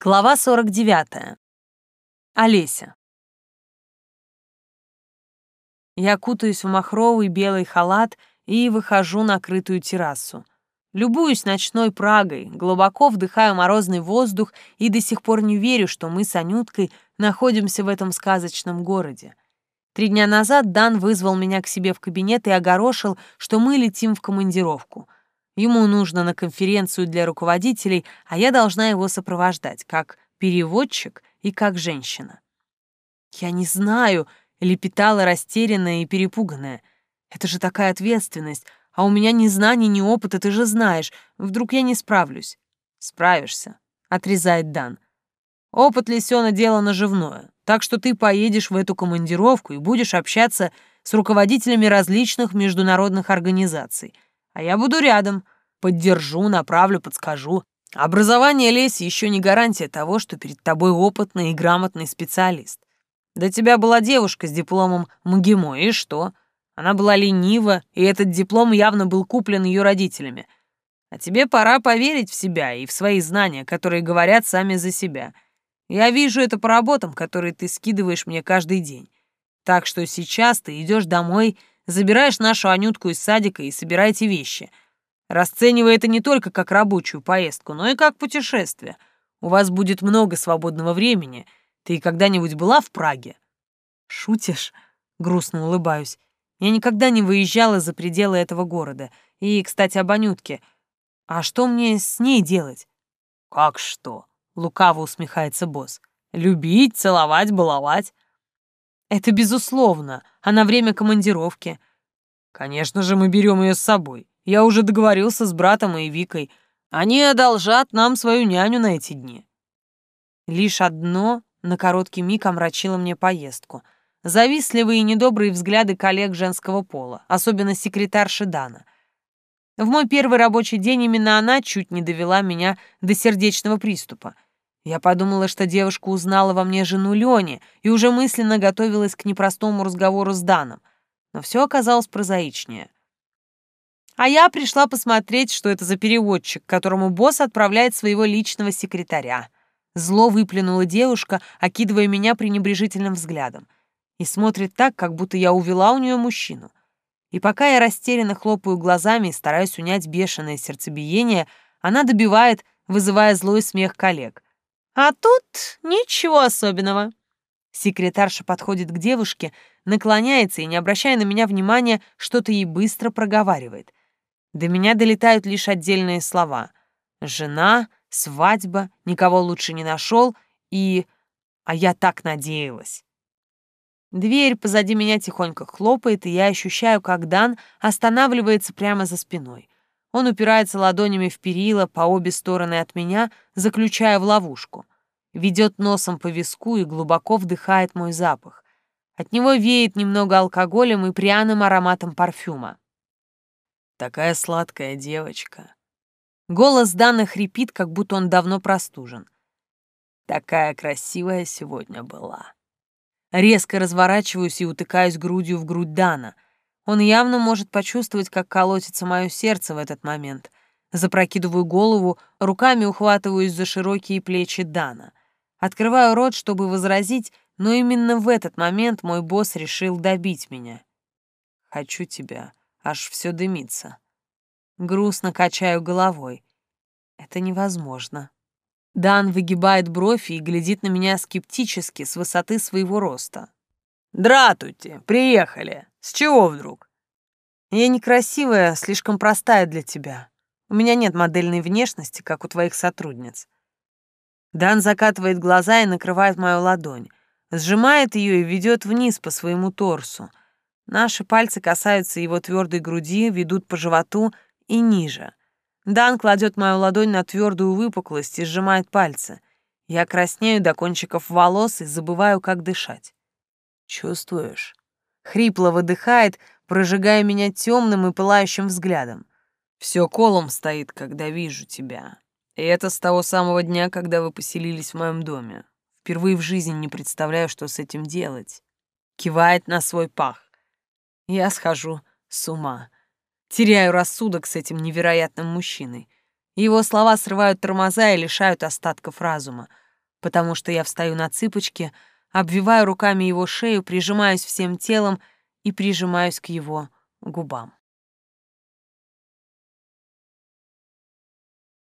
Глава 49. Олеся. Я кутаюсь в махровый белый халат и выхожу на крытую террасу. Любуюсь ночной Прагой, глубоко вдыхаю морозный воздух и до сих пор не верю, что мы с Анюткой находимся в этом сказочном городе. Три дня назад Дан вызвал меня к себе в кабинет и огорошил, что мы летим в командировку — Ему нужно на конференцию для руководителей, а я должна его сопровождать, как переводчик и как женщина. «Я не знаю», — лепетала растерянная и перепуганная. «Это же такая ответственность, а у меня ни знаний, ни опыта, ты же знаешь. Вдруг я не справлюсь?» «Справишься», — отрезает Дан. «Опыт Лисёна — дело наживное, так что ты поедешь в эту командировку и будешь общаться с руководителями различных международных организаций — а я буду рядом. Поддержу, направлю, подскажу. Образование Леси еще не гарантия того, что перед тобой опытный и грамотный специалист. До тебя была девушка с дипломом МГИМО, и что? Она была ленива, и этот диплом явно был куплен ее родителями. А тебе пора поверить в себя и в свои знания, которые говорят сами за себя. Я вижу это по работам, которые ты скидываешь мне каждый день. Так что сейчас ты идешь домой Забираешь нашу Анютку из садика и собирайте вещи. Расценивай это не только как рабочую поездку, но и как путешествие. У вас будет много свободного времени. Ты когда-нибудь была в Праге? Шутишь? Грустно улыбаюсь. Я никогда не выезжала за пределы этого города. И, кстати, об Анютке. А что мне с ней делать? Как что? Лукаво усмехается босс. Любить, целовать, баловать. Это безусловно, а на время командировки. Конечно же, мы берем ее с собой. Я уже договорился с братом и Викой. Они одолжат нам свою няню на эти дни. Лишь одно на короткий миг омрачило мне поездку. Завистливые и недобрые взгляды коллег женского пола, особенно секретарши Дана. В мой первый рабочий день именно она чуть не довела меня до сердечного приступа — я подумала, что девушка узнала во мне жену Лёни и уже мысленно готовилась к непростому разговору с Даном. Но все оказалось прозаичнее. А я пришла посмотреть, что это за переводчик, которому босс отправляет своего личного секретаря. Зло выплюнула девушка, окидывая меня пренебрежительным взглядом. И смотрит так, как будто я увела у нее мужчину. И пока я растерянно хлопаю глазами и стараюсь унять бешеное сердцебиение, она добивает, вызывая злой смех коллег. А тут ничего особенного. Секретарша подходит к девушке, наклоняется и, не обращая на меня внимания, что-то ей быстро проговаривает. До меня долетают лишь отдельные слова. «Жена», «свадьба», «никого лучше не нашел» и «а я так надеялась». Дверь позади меня тихонько хлопает, и я ощущаю, как Дан останавливается прямо за спиной. Он упирается ладонями в перила по обе стороны от меня, заключая в ловушку. Ведет носом по виску и глубоко вдыхает мой запах. От него веет немного алкоголем и пряным ароматом парфюма. Такая сладкая девочка. Голос Дана хрипит, как будто он давно простужен. Такая красивая сегодня была. Резко разворачиваюсь и утыкаюсь грудью в грудь Дана — он явно может почувствовать, как колотится мое сердце в этот момент. Запрокидываю голову, руками ухватываюсь за широкие плечи Дана. Открываю рот, чтобы возразить, но именно в этот момент мой босс решил добить меня. «Хочу тебя, аж все дымится». Грустно качаю головой. Это невозможно. Дан выгибает бровь и глядит на меня скептически с высоты своего роста. «Дратуйте, приехали!» С чего вдруг? Я некрасивая, слишком простая для тебя. У меня нет модельной внешности, как у твоих сотрудниц. Дан закатывает глаза и накрывает мою ладонь, сжимает ее и ведет вниз по своему торсу. Наши пальцы касаются его твердой груди, ведут по животу и ниже. Дан кладет мою ладонь на твердую выпуклость и сжимает пальцы. Я краснею до кончиков волос и забываю, как дышать. Чувствуешь? Хрипло выдыхает, прожигая меня темным и пылающим взглядом. Все колом стоит, когда вижу тебя. И это с того самого дня, когда вы поселились в моем доме. Впервые в жизни не представляю, что с этим делать. Кивает на свой пах. Я схожу с ума. Теряю рассудок с этим невероятным мужчиной. Его слова срывают тормоза и лишают остатков разума. потому что я встаю на цыпочки, обвиваю руками его шею, прижимаюсь всем телом и прижимаюсь к его губам.